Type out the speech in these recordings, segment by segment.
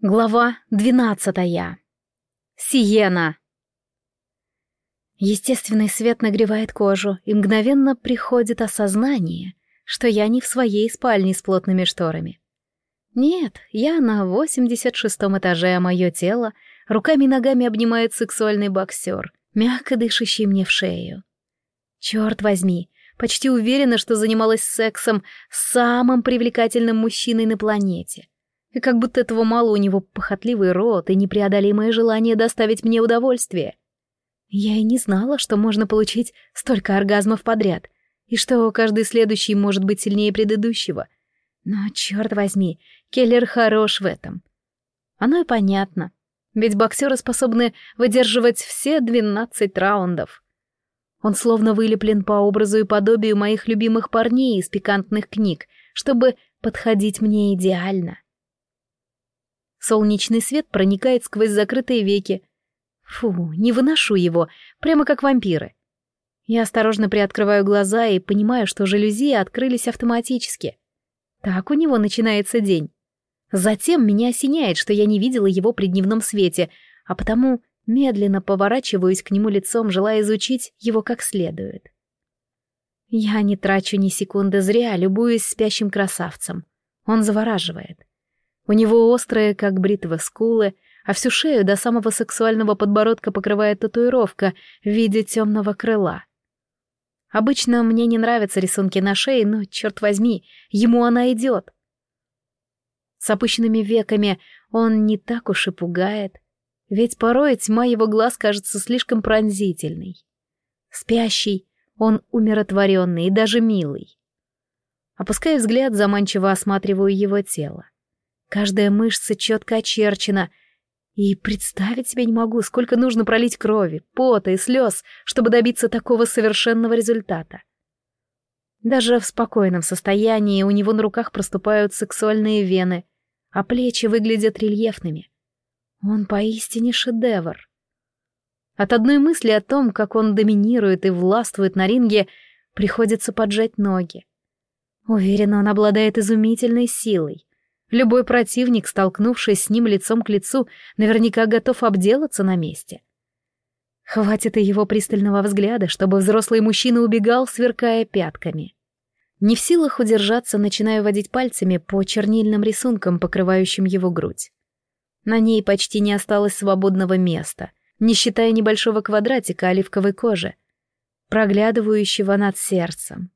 Глава двенадцатая. Сиена. Естественный свет нагревает кожу, и мгновенно приходит осознание, что я не в своей спальне с плотными шторами. Нет, я на восемьдесят шестом этаже, а мое тело руками и ногами обнимает сексуальный боксер, мягко дышащий мне в шею. Черт возьми, почти уверена, что занималась сексом с самым привлекательным мужчиной на планете — и как будто этого мало у него похотливый рот и непреодолимое желание доставить мне удовольствие. Я и не знала, что можно получить столько оргазмов подряд, и что каждый следующий может быть сильнее предыдущего. Но, черт возьми, Келлер хорош в этом. Оно и понятно, ведь боксеры способны выдерживать все двенадцать раундов. Он словно вылеплен по образу и подобию моих любимых парней из пикантных книг, чтобы подходить мне идеально. Солнечный свет проникает сквозь закрытые веки. Фу, не выношу его, прямо как вампиры. Я осторожно приоткрываю глаза и понимаю, что жалюзи открылись автоматически. Так у него начинается день. Затем меня осеняет, что я не видела его при дневном свете, а потому медленно поворачиваюсь к нему лицом, желая изучить его как следует. Я не трачу ни секунды зря, любуясь спящим красавцем. Он завораживает. У него острые, как бритва, скулы, а всю шею до самого сексуального подбородка покрывает татуировка в виде темного крыла. Обычно мне не нравятся рисунки на шее, но, черт возьми, ему она идет. С опущенными веками он не так уж и пугает, ведь порой тьма его глаз кажется слишком пронзительной. Спящий, он умиротворенный и даже милый. Опуская взгляд, заманчиво осматриваю его тело. Каждая мышца четко очерчена. И представить себе не могу, сколько нужно пролить крови, пота и слез, чтобы добиться такого совершенного результата. Даже в спокойном состоянии у него на руках проступают сексуальные вены, а плечи выглядят рельефными. Он поистине шедевр. От одной мысли о том, как он доминирует и властвует на ринге, приходится поджать ноги. Уверена, он обладает изумительной силой. Любой противник, столкнувшись с ним лицом к лицу, наверняка готов обделаться на месте. Хватит и его пристального взгляда, чтобы взрослый мужчина убегал, сверкая пятками. Не в силах удержаться, начинаю водить пальцами по чернильным рисункам, покрывающим его грудь. На ней почти не осталось свободного места, не считая небольшого квадратика оливковой кожи, проглядывающего над сердцем.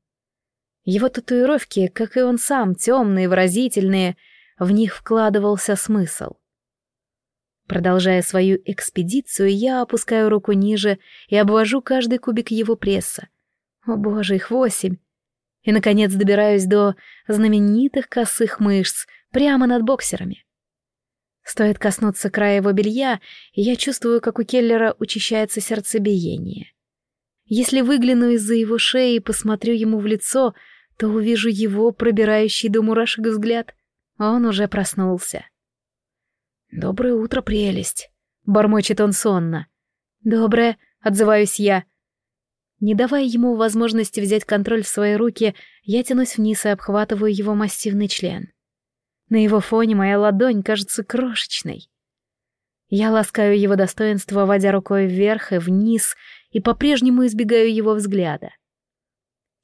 Его татуировки, как и он сам, темные, выразительные — в них вкладывался смысл. Продолжая свою экспедицию, я опускаю руку ниже и обвожу каждый кубик его пресса. О боже, их восемь! И, наконец, добираюсь до знаменитых косых мышц прямо над боксерами. Стоит коснуться края его белья, и я чувствую, как у Келлера учащается сердцебиение. Если выгляну из-за его шеи и посмотрю ему в лицо, то увижу его пробирающий до мурашек взгляд — он уже проснулся. «Доброе утро, прелесть!» — бормочет он сонно. «Доброе», — отзываюсь я. Не давая ему возможности взять контроль в свои руки, я тянусь вниз и обхватываю его массивный член. На его фоне моя ладонь кажется крошечной. Я ласкаю его достоинство, водя рукой вверх и вниз, и по-прежнему избегаю его взгляда.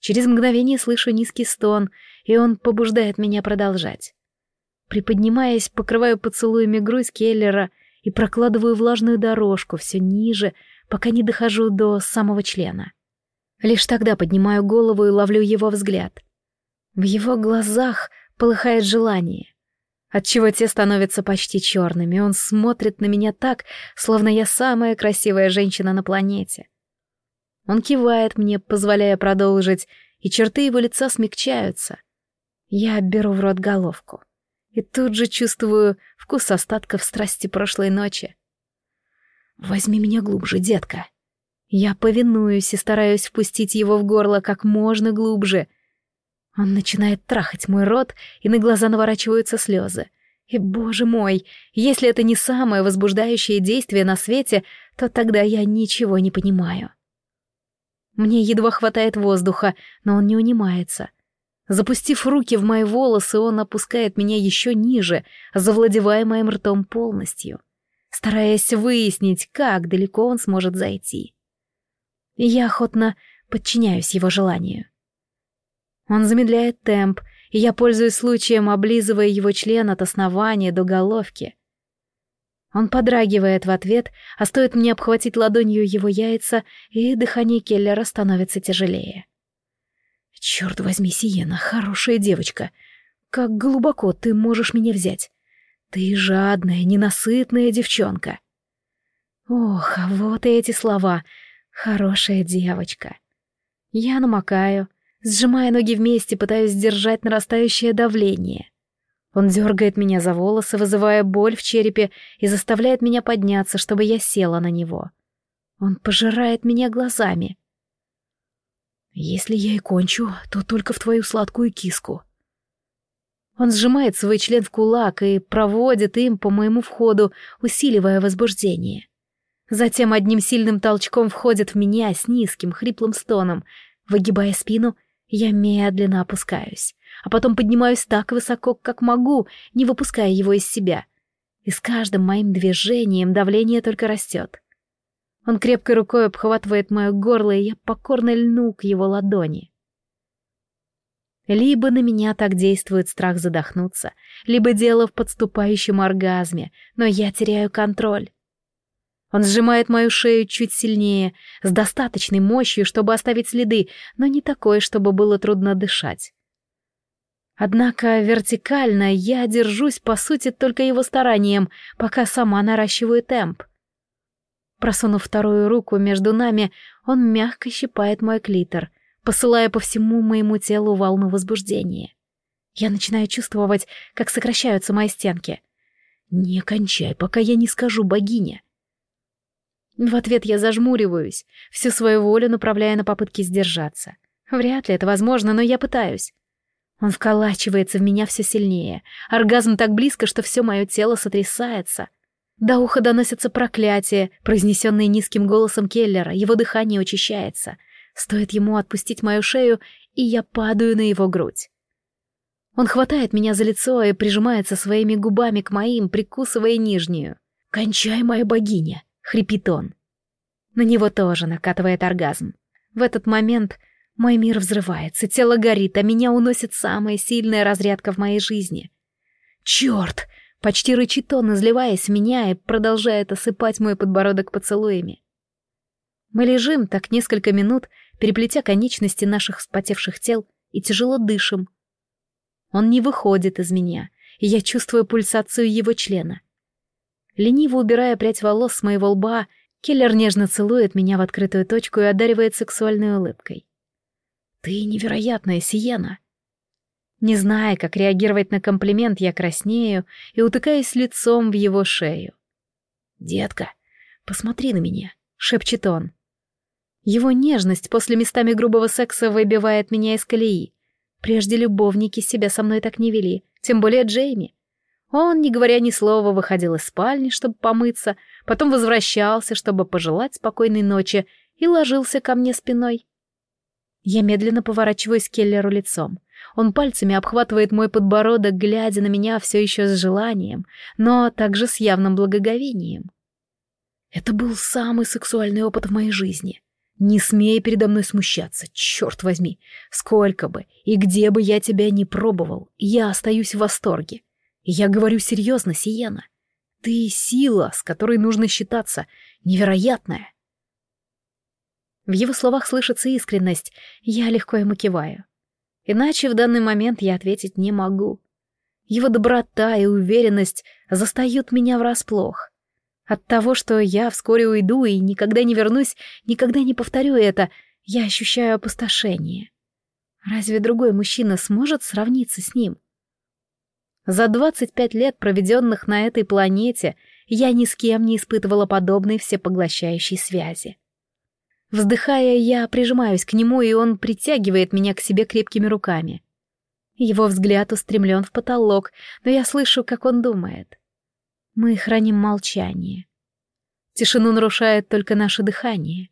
Через мгновение слышу низкий стон, и он побуждает меня продолжать. Приподнимаясь, покрываю поцелуями грудь Келлера и прокладываю влажную дорожку все ниже, пока не дохожу до самого члена. Лишь тогда поднимаю голову и ловлю его взгляд. В его глазах полыхает желание, отчего те становятся почти черными. Он смотрит на меня так, словно я самая красивая женщина на планете. Он кивает мне, позволяя продолжить, и черты его лица смягчаются. Я беру в рот головку и тут же чувствую вкус остатков страсти прошлой ночи. «Возьми меня глубже, детка». Я повинуюсь и стараюсь впустить его в горло как можно глубже. Он начинает трахать мой рот, и на глаза наворачиваются слезы. И, боже мой, если это не самое возбуждающее действие на свете, то тогда я ничего не понимаю. Мне едва хватает воздуха, но он не унимается. Запустив руки в мои волосы, он опускает меня еще ниже, завладевая моим ртом полностью, стараясь выяснить, как далеко он сможет зайти. Я охотно подчиняюсь его желанию. Он замедляет темп, и я пользуюсь случаем, облизывая его член от основания до головки. Он подрагивает в ответ, а стоит мне обхватить ладонью его яйца, и дыхание Келлера становится тяжелее. «Черт возьми, Сиена, хорошая девочка. Как глубоко ты можешь меня взять? Ты жадная, ненасытная девчонка». Ох, а вот и эти слова. «Хорошая девочка». Я намокаю, сжимая ноги вместе, пытаюсь сдержать нарастающее давление. Он дергает меня за волосы, вызывая боль в черепе и заставляет меня подняться, чтобы я села на него. Он пожирает меня глазами. Если я и кончу, то только в твою сладкую киску. Он сжимает свой член в кулак и проводит им по моему входу, усиливая возбуждение. Затем одним сильным толчком входит в меня с низким хриплым стоном. Выгибая спину, я медленно опускаюсь, а потом поднимаюсь так высоко, как могу, не выпуская его из себя. И с каждым моим движением давление только растет. Он крепкой рукой обхватывает мое горло, и я покорно льну к его ладони. Либо на меня так действует страх задохнуться, либо дело в подступающем оргазме, но я теряю контроль. Он сжимает мою шею чуть сильнее, с достаточной мощью, чтобы оставить следы, но не такой, чтобы было трудно дышать. Однако вертикально я держусь, по сути, только его старанием, пока сама наращиваю темп. Просунув вторую руку между нами, он мягко щипает мой клитор, посылая по всему моему телу волну возбуждения. Я начинаю чувствовать, как сокращаются мои стенки. «Не кончай, пока я не скажу богиня». В ответ я зажмуриваюсь, всю свою волю направляя на попытки сдержаться. Вряд ли это возможно, но я пытаюсь. Он вколачивается в меня все сильнее. Оргазм так близко, что все мое тело сотрясается. До уха доносятся проклятия, произнесенные низким голосом Келлера, его дыхание учащается. Стоит ему отпустить мою шею, и я падаю на его грудь. Он хватает меня за лицо и прижимается своими губами к моим, прикусывая нижнюю. «Кончай, моя богиня!» — хрипит он. На него тоже накатывает оргазм. В этот момент мой мир взрывается, тело горит, а меня уносит самая сильная разрядка в моей жизни. «Черт!» Почти рычит он, изливаясь меня и продолжает осыпать мой подбородок поцелуями. Мы лежим так несколько минут, переплетя конечности наших вспотевших тел, и тяжело дышим. Он не выходит из меня, и я чувствую пульсацию его члена. Лениво убирая прядь волос с моего лба, Келлер нежно целует меня в открытую точку и одаривает сексуальной улыбкой. «Ты невероятная, Сиена!» Не зная, как реагировать на комплимент, я краснею и утыкаюсь лицом в его шею. «Детка, посмотри на меня», — шепчет он. Его нежность после местами грубого секса выбивает меня из колеи. Прежде любовники себя со мной так не вели, тем более Джейми. Он, не говоря ни слова, выходил из спальни, чтобы помыться, потом возвращался, чтобы пожелать спокойной ночи, и ложился ко мне спиной. Я медленно поворачиваюсь к Келлеру лицом. Он пальцами обхватывает мой подбородок, глядя на меня все еще с желанием, но также с явным благоговением. Это был самый сексуальный опыт в моей жизни. Не смей передо мной смущаться, черт возьми. Сколько бы и где бы я тебя не пробовал, я остаюсь в восторге. я говорю серьезно, Сиена. Ты сила, с которой нужно считаться, невероятная. В его словах слышится искренность, я легко ему киваю. Иначе в данный момент я ответить не могу. Его доброта и уверенность застают меня врасплох. От того, что я вскоре уйду и никогда не вернусь, никогда не повторю это, я ощущаю опустошение. Разве другой мужчина сможет сравниться с ним? За 25 лет, проведенных на этой планете, я ни с кем не испытывала подобной всепоглощающей связи. Вздыхая, я прижимаюсь к нему, и он притягивает меня к себе крепкими руками. Его взгляд устремлен в потолок, но я слышу, как он думает. Мы храним молчание. Тишину нарушает только наше дыхание.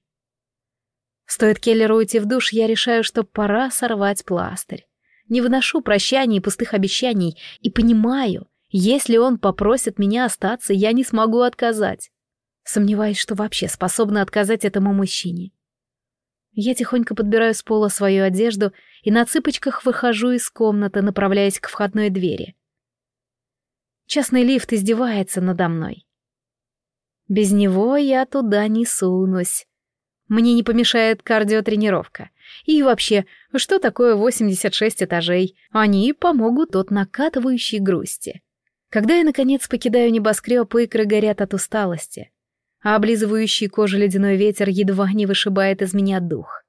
Стоит Келлеру уйти в душ, я решаю, что пора сорвать пластырь. Не выношу прощаний и пустых обещаний. И понимаю, если он попросит меня остаться, я не смогу отказать. Сомневаюсь, что вообще способна отказать этому мужчине. Я тихонько подбираю с пола свою одежду и на цыпочках выхожу из комнаты, направляясь к входной двери. Частный лифт издевается надо мной. Без него я туда не сунусь. Мне не помешает кардиотренировка. И вообще, что такое 86 этажей? Они помогут от накатывающей грусти. Когда я, наконец, покидаю небоскреб, икры горят от усталости а облизывающий кожу ледяной ветер едва не вышибает из меня дух.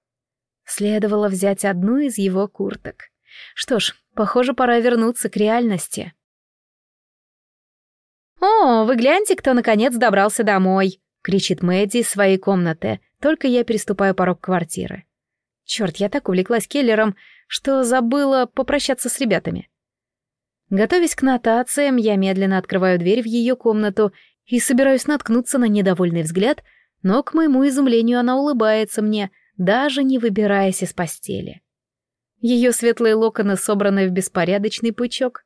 Следовало взять одну из его курток. Что ж, похоже, пора вернуться к реальности. «О, вы гляньте, кто наконец добрался домой!» — кричит Мэдди из своей комнаты, только я переступаю порог квартиры. Черт, я так увлеклась Келлером, что забыла попрощаться с ребятами. Готовясь к нотациям, я медленно открываю дверь в ее комнату и собираюсь наткнуться на недовольный взгляд, но, к моему изумлению, она улыбается мне, даже не выбираясь из постели. Ее светлые локоны собраны в беспорядочный пучок.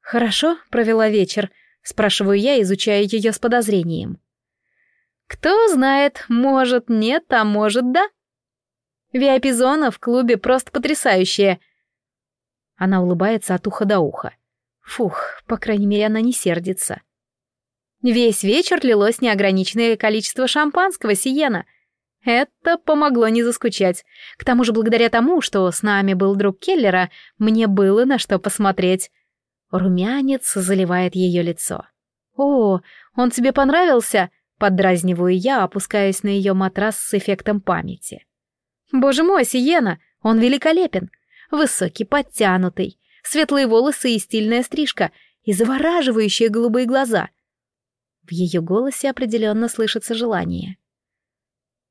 «Хорошо?» — провела вечер, — спрашиваю я, изучая ее с подозрением. «Кто знает, может, нет, а может, да?» «Виапизона в клубе просто потрясающая!» Она улыбается от уха до уха. Фух, по крайней мере, она не сердится. Весь вечер лилось неограниченное количество шампанского Сиена. Это помогло не заскучать. К тому же, благодаря тому, что с нами был друг Келлера, мне было на что посмотреть. Румянец заливает ее лицо. «О, он тебе понравился?» — поддразниваю я, опускаясь на ее матрас с эффектом памяти. «Боже мой, Сиена, он великолепен! Высокий, подтянутый, светлые волосы и стильная стрижка, и завораживающие голубые глаза — в ее голосе определенно слышится желание.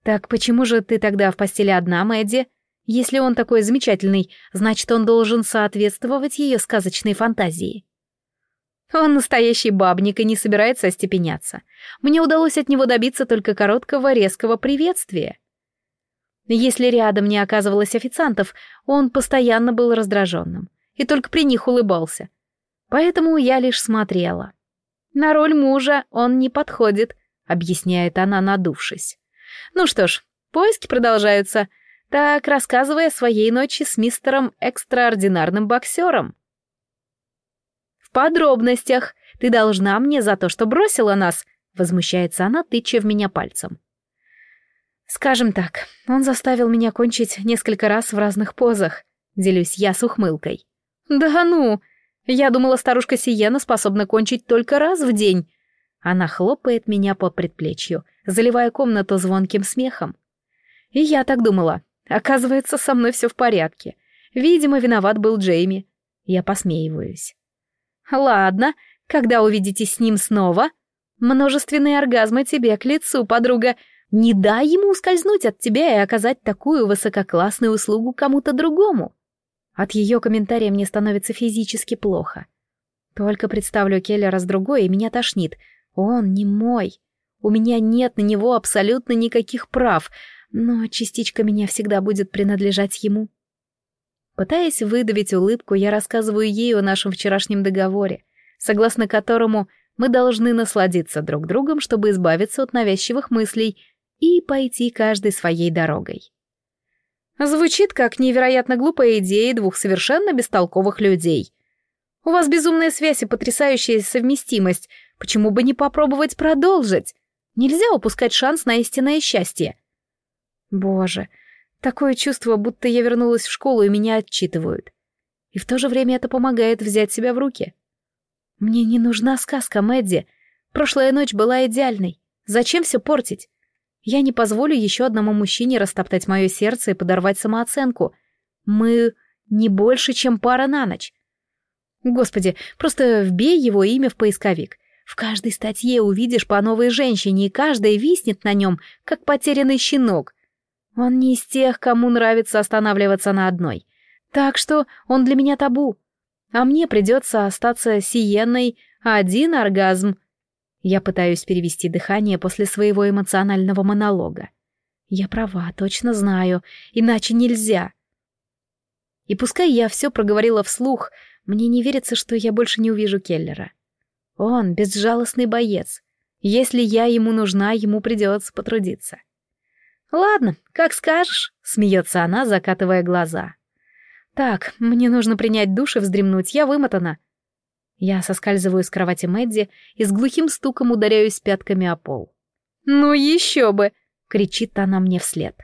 «Так почему же ты тогда в постели одна, Мэдди? Если он такой замечательный, значит, он должен соответствовать ее сказочной фантазии». Он настоящий бабник и не собирается остепеняться. Мне удалось от него добиться только короткого резкого приветствия. Если рядом не оказывалось официантов, он постоянно был раздраженным и только при них улыбался. Поэтому я лишь смотрела. На роль мужа он не подходит, объясняет она, надувшись. Ну что ж, поиски продолжаются. Так, рассказывай о своей ночи с мистером экстраординарным боксером. В подробностях. Ты должна мне за то, что бросила нас, возмущается она, тыча в меня пальцем. Скажем так, он заставил меня кончить несколько раз в разных позах, делюсь я с ухмылкой. Да ну, я думала, старушка Сиена способна кончить только раз в день. Она хлопает меня по предплечью, заливая комнату звонким смехом. И я так думала. Оказывается, со мной все в порядке. Видимо, виноват был Джейми. Я посмеиваюсь. Ладно, когда увидитесь с ним снова? Множественные оргазмы тебе к лицу, подруга. Не дай ему ускользнуть от тебя и оказать такую высококлассную услугу кому-то другому. От ее комментария мне становится физически плохо. Только представлю Келлера с другой, и меня тошнит. Он не мой. У меня нет на него абсолютно никаких прав, но частичка меня всегда будет принадлежать ему. Пытаясь выдавить улыбку, я рассказываю ей о нашем вчерашнем договоре, согласно которому мы должны насладиться друг другом, чтобы избавиться от навязчивых мыслей и пойти каждой своей дорогой. Звучит как невероятно глупая идея двух совершенно бестолковых людей. У вас безумная связь и потрясающая совместимость. Почему бы не попробовать продолжить? Нельзя упускать шанс на истинное счастье. Боже, такое чувство, будто я вернулась в школу и меня отчитывают. И в то же время это помогает взять себя в руки. Мне не нужна сказка, Мэдди. Прошлая ночь была идеальной. Зачем все портить? Я не позволю еще одному мужчине растоптать мое сердце и подорвать самооценку. Мы не больше, чем пара на ночь. Господи, просто вбей его имя в поисковик. В каждой статье увидишь по новой женщине, и каждая виснет на нем, как потерянный щенок. Он не из тех, кому нравится останавливаться на одной. Так что он для меня табу. А мне придется остаться сиенной, один оргазм — я пытаюсь перевести дыхание после своего эмоционального монолога. Я права, точно знаю, иначе нельзя. И пускай я все проговорила вслух, мне не верится, что я больше не увижу Келлера. Он безжалостный боец. Если я ему нужна, ему придется потрудиться. «Ладно, как скажешь», — смеется она, закатывая глаза. «Так, мне нужно принять душ и вздремнуть, я вымотана». Я соскальзываю с кровати Мэдди и с глухим стуком ударяюсь пятками о пол. «Ну еще бы!» — кричит она мне вслед.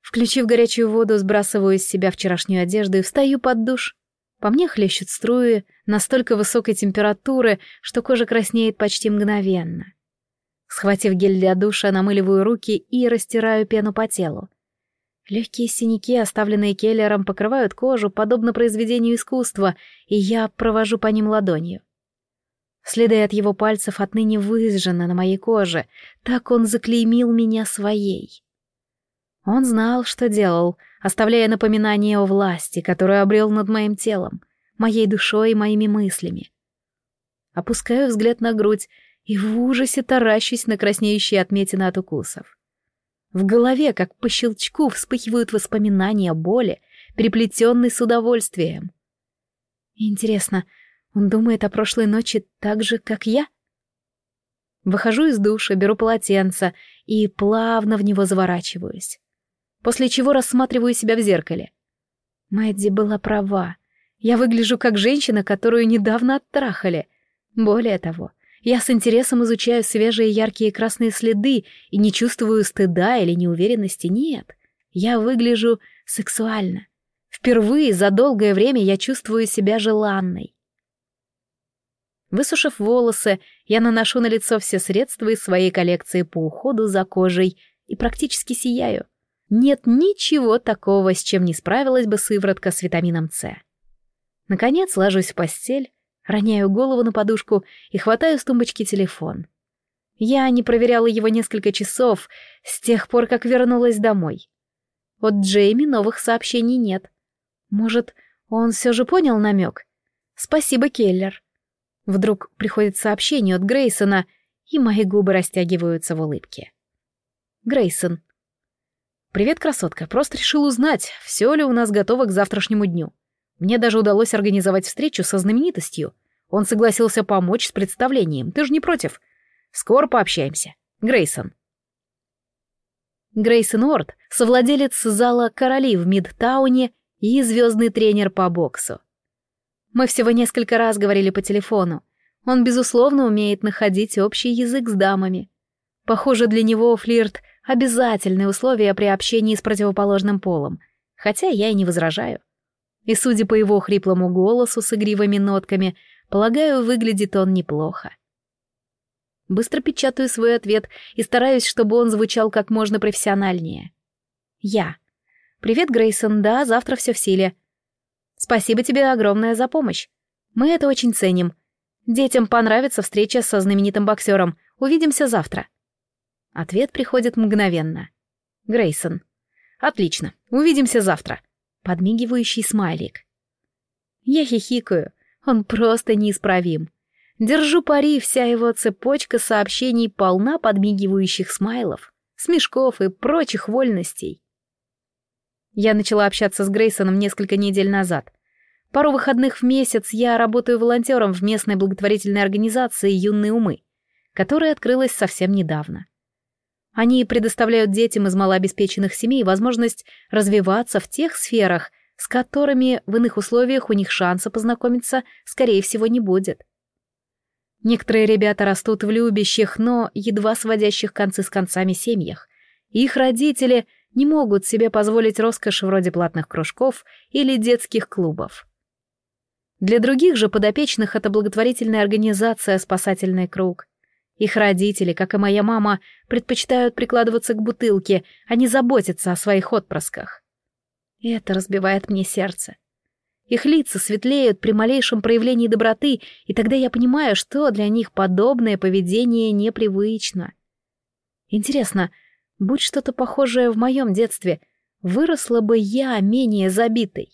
Включив горячую воду, сбрасываю из себя вчерашнюю одежду и встаю под душ. По мне хлещут струи настолько высокой температуры, что кожа краснеет почти мгновенно. Схватив гель для душа, намыливаю руки и растираю пену по телу. Легкие синяки, оставленные Келлером, покрывают кожу, подобно произведению искусства, и я провожу по ним ладонью. Следы от его пальцев отныне выжжены на моей коже, так он заклеймил меня своей. Он знал, что делал, оставляя напоминание о власти, которую обрел над моим телом, моей душой и моими мыслями. Опускаю взгляд на грудь и в ужасе таращусь на краснеющие отметины от укусов. В голове, как по щелчку, вспыхивают воспоминания боли, переплетенной с удовольствием. Интересно, он думает о прошлой ночи так же, как я? Выхожу из душа, беру полотенце и плавно в него заворачиваюсь. После чего рассматриваю себя в зеркале. Мэдди была права. Я выгляжу как женщина, которую недавно оттрахали. Более того, я с интересом изучаю свежие яркие красные следы и не чувствую стыда или неуверенности. Нет, я выгляжу сексуально. Впервые за долгое время я чувствую себя желанной. Высушив волосы, я наношу на лицо все средства из своей коллекции по уходу за кожей и практически сияю. Нет ничего такого, с чем не справилась бы сыворотка с витамином С. Наконец ложусь в постель, Роняю голову на подушку и хватаю с тумбочки телефон. Я не проверяла его несколько часов с тех пор, как вернулась домой. От Джейми новых сообщений нет. Может, он все же понял намек? Спасибо, Келлер. Вдруг приходит сообщение от Грейсона, и мои губы растягиваются в улыбке. Грейсон. «Привет, красотка. Просто решил узнать, все ли у нас готово к завтрашнему дню. Мне даже удалось организовать встречу со знаменитостью. Он согласился помочь с представлением. Ты же не против? Скоро пообщаемся. Грейсон. Грейсон Уорд — совладелец зала «Короли» в Мидтауне и звездный тренер по боксу. Мы всего несколько раз говорили по телефону. Он, безусловно, умеет находить общий язык с дамами. Похоже, для него флирт — обязательное условие при общении с противоположным полом, хотя я и не возражаю. И, судя по его хриплому голосу с игривыми нотками, полагаю, выглядит он неплохо. Быстро печатаю свой ответ и стараюсь, чтобы он звучал как можно профессиональнее. Я. «Привет, Грейсон, да, завтра все в силе. Спасибо тебе огромное за помощь. Мы это очень ценим. Детям понравится встреча со знаменитым боксером. Увидимся завтра». Ответ приходит мгновенно. Грейсон. «Отлично. Увидимся завтра подмигивающий смайлик. Я хихикаю, он просто неисправим. Держу пари, вся его цепочка сообщений полна подмигивающих смайлов, смешков и прочих вольностей. Я начала общаться с Грейсоном несколько недель назад. Пару выходных в месяц я работаю волонтером в местной благотворительной организации «Юные умы», которая открылась совсем недавно. Они предоставляют детям из малообеспеченных семей возможность развиваться в тех сферах, с которыми в иных условиях у них шанса познакомиться, скорее всего, не будет. Некоторые ребята растут в любящих, но едва сводящих концы с концами семьях. Их родители не могут себе позволить роскошь вроде платных кружков или детских клубов. Для других же подопечных это благотворительная организация «Спасательный круг», их родители, как и моя мама, предпочитают прикладываться к бутылке, а не заботиться о своих отпрысках. И это разбивает мне сердце. Их лица светлеют при малейшем проявлении доброты, и тогда я понимаю, что для них подобное поведение непривычно. Интересно, будь что-то похожее в моем детстве, выросла бы я менее забитой.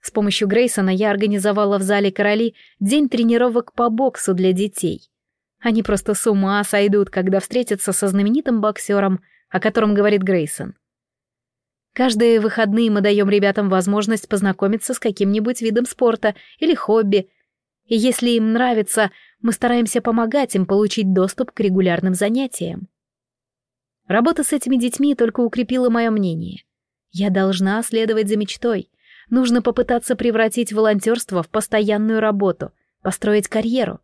С помощью Грейсона я организовала в зале «Короли» день тренировок по боксу для детей — они просто с ума сойдут, когда встретятся со знаменитым боксером, о котором говорит Грейсон. Каждые выходные мы даем ребятам возможность познакомиться с каким-нибудь видом спорта или хобби. И если им нравится, мы стараемся помогать им получить доступ к регулярным занятиям. Работа с этими детьми только укрепила мое мнение. Я должна следовать за мечтой. Нужно попытаться превратить волонтерство в постоянную работу, построить карьеру.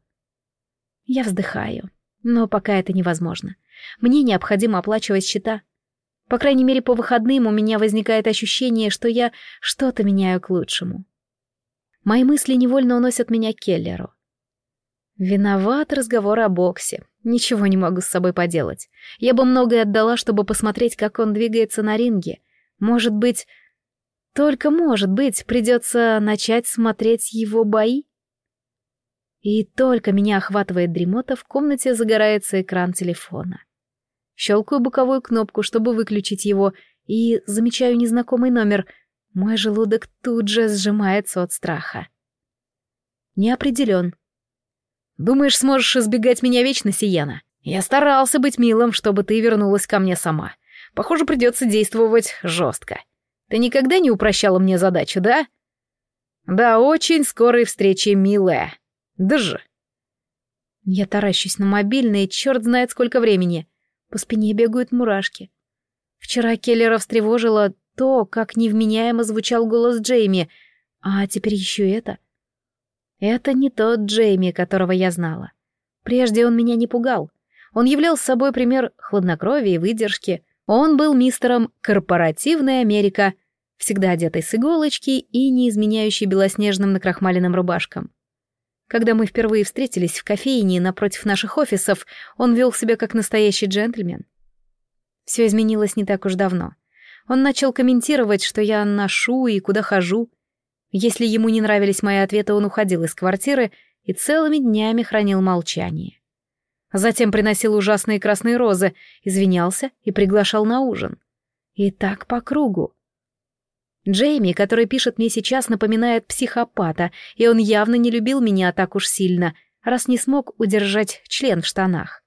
Я вздыхаю, но пока это невозможно. Мне необходимо оплачивать счета. По крайней мере, по выходным у меня возникает ощущение, что я что-то меняю к лучшему. Мои мысли невольно уносят меня к Келлеру. Виноват разговор о боксе. Ничего не могу с собой поделать. Я бы многое отдала, чтобы посмотреть, как он двигается на ринге. Может быть, только может быть, придется начать смотреть его бои? И только меня охватывает дремота, в комнате загорается экран телефона. Щелкаю боковую кнопку, чтобы выключить его, и замечаю незнакомый номер. Мой желудок тут же сжимается от страха. Не определен. «Думаешь, сможешь избегать меня вечно, Сияна? Я старался быть милым, чтобы ты вернулась ко мне сама. Похоже, придется действовать жестко. Ты никогда не упрощала мне задачу, да?» «Да, очень скорой встречи, милая. Даже». Я таращусь на мобильный, черт знает сколько времени. По спине бегают мурашки. Вчера Келлера встревожило то, как невменяемо звучал голос Джейми, а теперь еще это. Это не тот Джейми, которого я знала. Прежде он меня не пугал. Он являл собой пример хладнокровия и выдержки. Он был мистером «Корпоративная Америка», всегда одетый с иголочки и не изменяющий белоснежным накрахмаленным рубашкам. Когда мы впервые встретились в кофейне напротив наших офисов, он вел себя как настоящий джентльмен. Все изменилось не так уж давно. Он начал комментировать, что я ношу и куда хожу. Если ему не нравились мои ответы, он уходил из квартиры и целыми днями хранил молчание. Затем приносил ужасные красные розы, извинялся и приглашал на ужин. И так по кругу. Джейми, который пишет мне сейчас, напоминает психопата, и он явно не любил меня так уж сильно, раз не смог удержать член в штанах.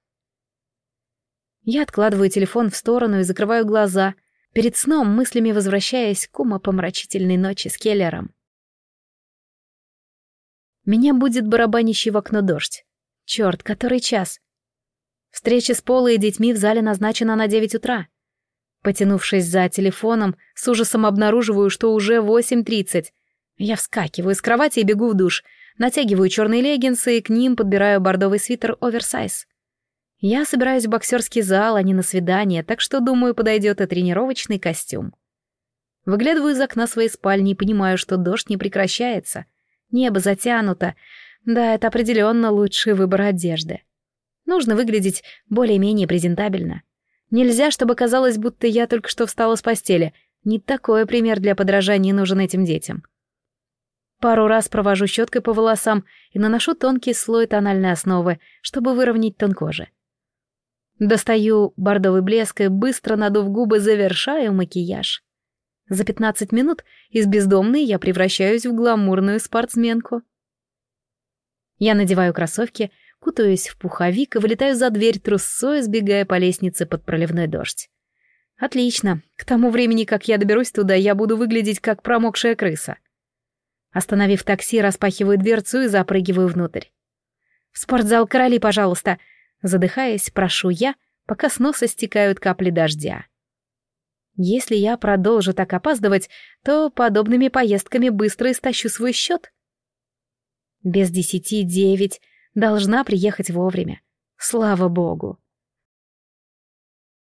Я откладываю телефон в сторону и закрываю глаза, перед сном мыслями возвращаясь к умопомрачительной ночи с Келлером. Меня будет барабанящий в окно дождь. Черт, который час? Встреча с Полой и детьми в зале назначена на девять утра. Потянувшись за телефоном, с ужасом обнаруживаю, что уже 8.30. Я вскакиваю с кровати и бегу в душ, натягиваю черные леггинсы и к ним подбираю бордовый свитер оверсайз. Я собираюсь в боксерский зал, а не на свидание, так что, думаю, подойдет и тренировочный костюм. Выглядываю из окна своей спальни и понимаю, что дождь не прекращается. Небо затянуто. Да, это определенно лучший выбор одежды. Нужно выглядеть более-менее презентабельно. Нельзя, чтобы казалось, будто я только что встала с постели. Не такой пример для подражания нужен этим детям. Пару раз провожу щеткой по волосам и наношу тонкий слой тональной основы, чтобы выровнять тон кожи. Достаю бордовый блеск и, быстро надув губы, завершаю макияж. За 15 минут из бездомной я превращаюсь в гламурную спортсменку. Я надеваю кроссовки, кутаюсь в пуховик и вылетаю за дверь трусцой, сбегая по лестнице под проливной дождь. Отлично. К тому времени, как я доберусь туда, я буду выглядеть как промокшая крыса. Остановив такси, распахиваю дверцу и запрыгиваю внутрь. «В спортзал короли, пожалуйста!» Задыхаясь, прошу я, пока с носа стекают капли дождя. Если я продолжу так опаздывать, то подобными поездками быстро истощу свой счет. Без десяти девять, Должна приехать вовремя. Слава богу.